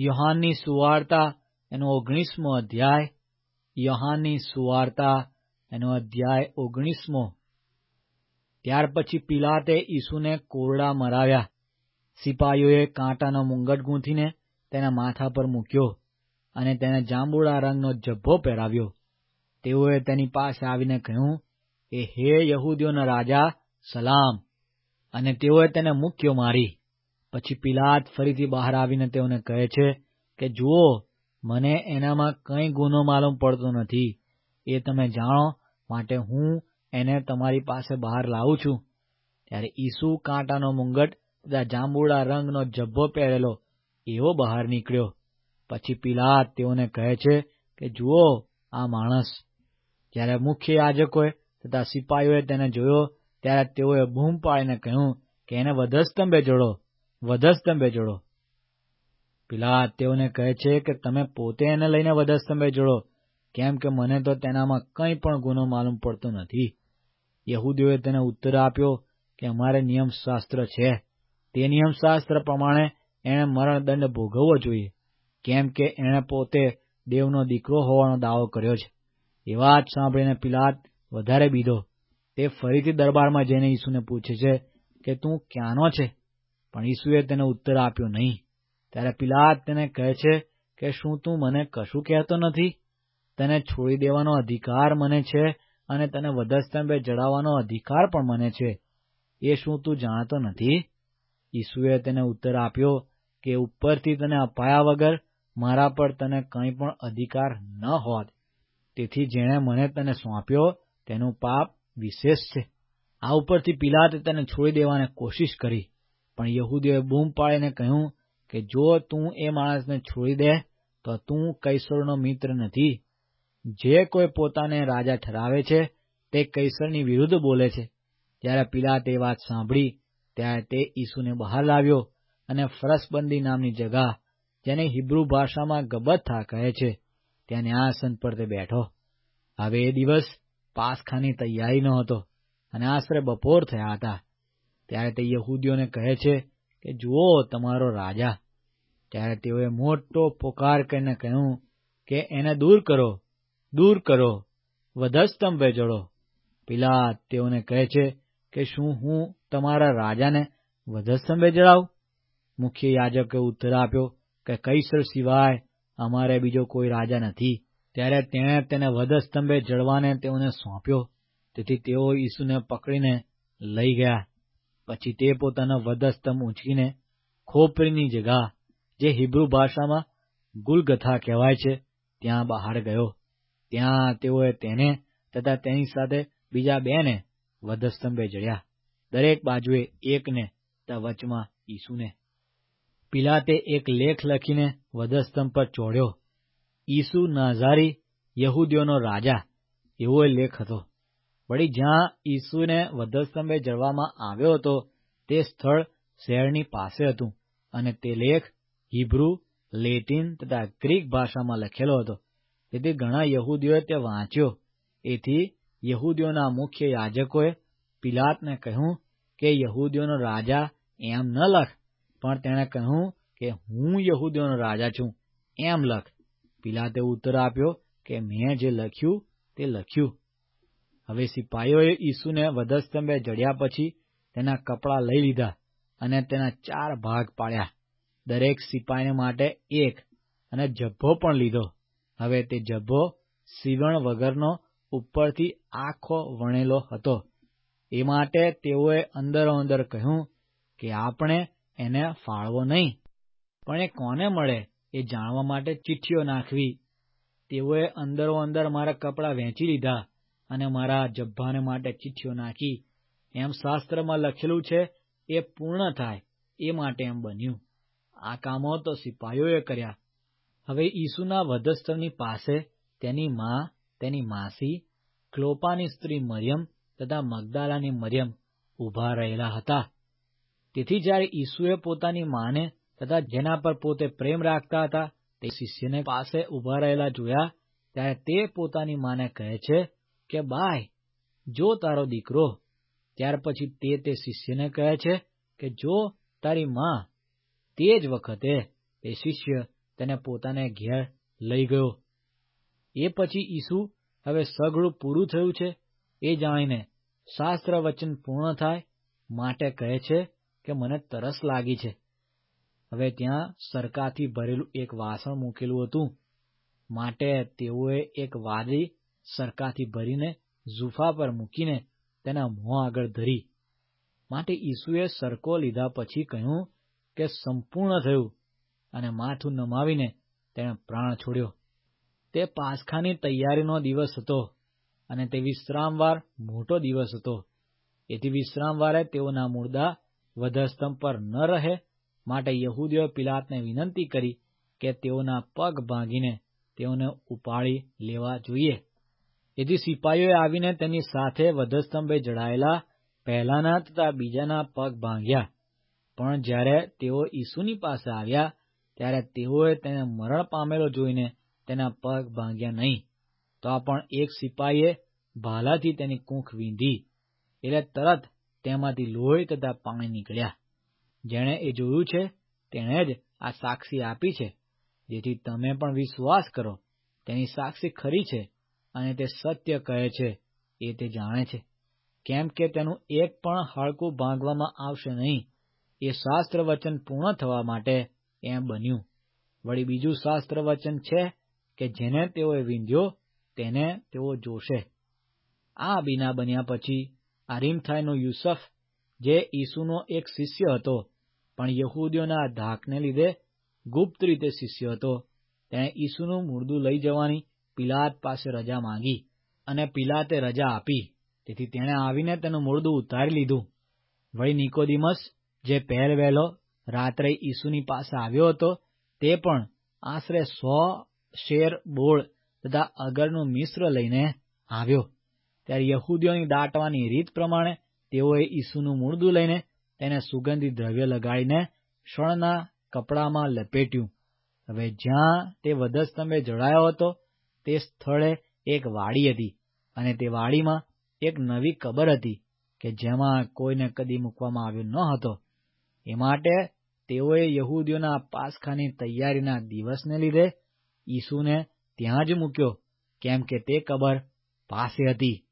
યોહાનની સુવાર્તા, એનો ઓગણીસમો અધ્યાય. યોહાનની સુવાર્તા, એનો અધ્યાય ઓગણીસમો. ત્યાર પછી પિલાતે ઈસુને કોરડા મરાવ્યા. સિપાહીઓએ કાંટાનો મુંગટ ગૂંથીને તેના માથા પર મૂક્યો અને તેને જાંબુડા રંગનો જબ્બો પહેરાવ્યો. તેઓએ તેની પાસે આવીને કહ્યું કે હે યહૂદીઓના રાજા, સલામ. અને તેઓએ તેને મૂક્યો મારી. પછી પિલાત ફરીથી બહાર આવીને તેઓને કહે છે કે, જુઓ, મને એનામાં કંઈ ગુનો માલુમ પડતો નથી. એ તમે જાણો, માટે હું એને તમારી પાસે બહાર લાવું છું. ત્યારે ઈસુ કાંટાનો મુંગટ તથા જાંબુડા રંગનો જબ્બો પહેરેલો, એવો બહાર નીકળ્યો. પછી પિલાત તેઓને કહે છે કે, જુઓ, આ માણસ. જ્યારે મુખ્ય યાજકોએ તથા સિપાહીઓએ તેને જોયો, ત્યારે તેઓએ બૂમ પાડીને કહ્યું કે, એને વધસ્તંભે જોડો. વધસ્તંભે જોડો. પિલાત તેઓને કહે છે કે તમે પોતે એને લઈને વધસ્તંભે જોડો. કેમ કે મને તો તેનામાં કંઈ પણ ગુનો માલુમ પડતો નથી. યહૂદીઓએ તેને ઉત્તર આપ્યો કે અમારે નિયમશાસ્ત્ર છે. તે નિયમશાસ્ત્ર પ્રમાણે એણે મરણદંડ ભોગવવો જોઈએ. કેમ કે એણે પોતે દેવનો દીકરો હોવાનો દાવો કર્યો છે. એ વાત સાંભળીને પિલાત વધારે બીધો. તે ફરીથી દરબારમાં જઈને ઈસુને પૂછે છે કે તું ક્યાંનો છે? પણ ઈસુએ તેને ઉત્તર આપ્યો નહીં. ત્યારે પિલાત તેને કહે છે કે, શું તું મને કશું કહેતો નથી? તને છોડી દેવાનો અધિકાર મને છે અને તને વધસ્તંભે જડાવવાનો અધિકાર પણ મને છે. એ શું તું જાણતો નથી? ઈસુએ તેને ઉત્તર આપ્યો કે, ઉપરથી તને અપાયા વગર મારા પર તને કંઈ પણ અધિકાર ન હોત. તેથી જેણે મને તને સોંપ્યો, તેનું પાપ વિશેષ છે. આ ઉપરથી પિલાતે તેને છોડી દેવાની કોશિશ કરી. પણ યહૂદીઓએ બૂમ પાડીને કહ્યું કે જો તું એ માણસને છોડી દે, તો તું કૈસરનો મિત્ર નથી. જે કોઈ પોતાને રાજા ઠરાવે છે, તે કૈસરની વિરુદ્ધ બોલે છે. જ્યારે પિલાતે વાત સાંભળી, ત્યારે તે ઈસુને બહાર લાવ્યો અને ફરસબંદી નામની જગા, જેને હિબ્રુ ભાષામાં ગબથા કહે છે ત્યાં આસન પર તે બેઠો. હવે એ દિવસ પાસખાની તૈયારીનો હતો અને આશરે બપોર થયા હતા. ત્યારે તે યહૂદીઓને કહે છે કે, જુઓ, તમારો રાજા. ત્યારે તેઓએ મોટો પોકાર કરીને કહ્યું કે, એને દૂર કરો દૂર કરો, વધસ્તંભે જડો. પિલાત તેઓને કહે છે કે, શું હું તમારા રાજાને વધસ્તંભે જડાવું? મુખ્ય યાજકે ઉત્તર આપ્યો કે, કૈસર સિવાય અમારે બીજો કોઈ રાજા નથી. ત્યારે તેણે તેને વધસ્તંભે જડવાને તેઓને સોંપ્યો. તેથી તેઓ ઈસુને પકડીને લઈ ગયા. પછી તે પોતાના વધસ્તંભ ઊંચકીને ખોપરીની જગા, જે હિબ્રુ ભાષામાં ગુલગથા કહેવાય છે, ત્યાં બહાર ગયો. ત્યાં તેઓએ તેને તથા તેની સાથે બીજા બેને વધસ્તંભે જડ્યા. દરેક બાજુએ એકને તથા વચમાં ઈસુને. પિલાતે એક લેખ લખીને વધસ્તંભ પર ચોડ્યો. ઈસુ નાઝારી યહૂદીઓનો રાજા, એવો લેખ હતો. વળી જ્યાં ઈસુને વધસ્તંભે જળવામાં આવ્યો હતો, તે સ્થળ શહેરની પાસે હતું અને તે લેખ હિબ્રુ, લેટિન તથા ગ્રીક ભાષામાં લખેલો હતો. તેથી ઘણા યહૂદીઓએ તે વાંચ્યો. એથી યહૂદીઓના મુખ્ય યાજકોએ પિલાતને કહ્યું કે, યહૂદીઓનો રાજા એમ ન લખ, પણ તેણે કહ્યું કે, હું યહૂદીઓનો રાજા છું, એમ લખ. પિલાતે ઉત્તર આપ્યો કે, મેં જે લખ્યું તે લખ્યું. હવે સિપાહીઓએ ઈસુને વધસ્તંભે જડ્યા પછી તેના કપડાં લઈ લીધા અને તેના ચાર ભાગ પાડ્યા. દરેક સિપાહીને માટે એક અને જભ્ભો પણ લીધો. હવે તે જભ્ભો સીવણ વગરનો ઉપરથી આખો વણેલો હતો. એ માટે તેઓએ અંદરો અંદર કહ્યું કે આપણે એને ફાળવો નહીં, પણ એ કોને મળે એ જાણવા માટે ચિઠ્ઠીઓ નાખવી. તેઓએ અંદરો અંદર મારા કપડાં વહેંચી લીધા. અને મારા જબ્બાને માટે ચિઠ્ઠીઓ નાખી. એમ શાસ્ત્રમાં લખેલું છે, એ પૂર્ણ થાય, એ માટે એમ બન્યું. આ કામો તો સિપાહીઓએ કર્યા. હવે ઈસુના વધસ્તરની પાસે તેની મા, તેની માસી, ક્લોપાની સ્ત્રી મરિયમ તથા મગદાલાની મરિયમ ઊભા રહેલા હતા. તેથી જ્યારે ઈસુએ પોતાની માને તથા જેના પર પોતે પ્રેમ રાખતા હતા, તે શિષ્યને પાસે ઊભા રહેલા જોયા, ત્યારે તે પોતાની માને કહે છે કે બાય, જો તારો દીકરો, ત્યાર પછી તે તે શિષ્યને કહે છે કે જો તારી માં તે જ વખતે તે શિષ્ય તેને પોતાને ઘેર લઈ ગયો. એ પછી ઈસુ હવે સઘળું પૂરું થયું છે. એ જાણીને શાસ્ત્ર વચન પૂર્ણ થાય માટે કહે છે કે મને તરસ લાગી છે. હવે ત્યાં સરકાથી ભરેલું એક વાસણ મૂકેલું હતું. માટે તેઓએ એક વાદળી સરકાથી ભરીને ઝુફા પર મૂકીને તેના મોં આગળ ધરી. માટે ઈસુએ સરકો લીધા પછી કહ્યું કે સંપૂર્ણ થયું અને માથું નમાવીને તેણે પ્રાણ છોડ્યો. તે પાસખાની તૈયારીનો દિવસ હતો અને તે વિશ્રામવાર મોટો દિવસ હતો. એથી વિશ્રામવારે તેઓના મુર્દા વધસ્તંભ પર ન રહે માટે યહૂદીઓ પિલાતને વિનંતી કરી કે તેઓના પગ ભાંગીને તેઓને ઉપાડી લેવા જોઈએ. એથી સિપાહીઓએ આવીને તેની સાથે વધસ્તંભે જડાયેલા પહેલાના તથા બીજાના પગ ભાંગ્યા. પણ જ્યારે તેઓ ઈસુની પાસે આવ્યા, ત્યારે તેઓએ તેને મરણ પામેલો જોઈને તેના પગ ભાંગ્યા નહીં. તો પણ એક સિપાહીએ ભાલાથી તેની કૂંખ વીંધી એટલે તરત તેમાંથી લોહી તથા પાણી નીકળ્યા. જેણે એ જોયું છે, તેણે જ આ સાક્ષી આપી છે. જેથી તમે પણ વિશ્વાસ કરો, તેની સાક્ષી ખરી છે. અને તે સત્ય કહે છે, એ તે જાણે છે. કેમ કે તેનું એક પણ હાડકું ભાંગવામાં આવશે નહીં. એ શાસ્ત્ર વચન પૂર્ણ થવા માટે એમ બન્યું. વળી બીજું શાસ્ત્ર વચન છે કે જેને તેઓએ વિંધ્યો, તેને તેઓ જોશે. આ બીના બન્યા પછી આરીમથાઈનો યુસફ, જે ઈસુનો એક શિષ્ય હતો, પણ યહૂદીઓના ધાકને લીધે ગુપ્ત રીતે શિષ્ય હતો, તેણે ઈસુનું મુર્દું લઈ જવાની પિલાત પાસે રજા માંગી અને પિલાતે રજા આપી. તેથી તેણે આવીને તેનું મુર્દું ઉતારી લીધું. વળી નિકોદિમસ, જે પહેલ વહેલો રાત્રે ઈસુની પાસે આવ્યો હતો, તે પણ આશરે સો શેર બોળ તથા અગરનું મિશ્ર લઈને આવ્યો. ત્યારે યહૂદીઓની દાટવાની રીત પ્રમાણે તેઓએ ઈસુનું મૂળદું લઈને તેને સુગંધી દ્રવ્ય લગાડીને શણના કપડામાં લપેટ્યું. હવે જ્યાં તે વધસ્તંભે જડાયો હતો તે સ્થળે એક વાડી હતી અને તે વાડીમાં એક નવી કબર હતી કે જેમાં કોઈને કદી મૂકવામાં આવ્યો ન હતો. એ માટે તેઓએ યહૂદીઓના પાસખાની તૈયારીના દિવસને લીધે ઈસુને ત્યાં જ મૂક્યો, કેમ કે તે કબર પાસે હતી.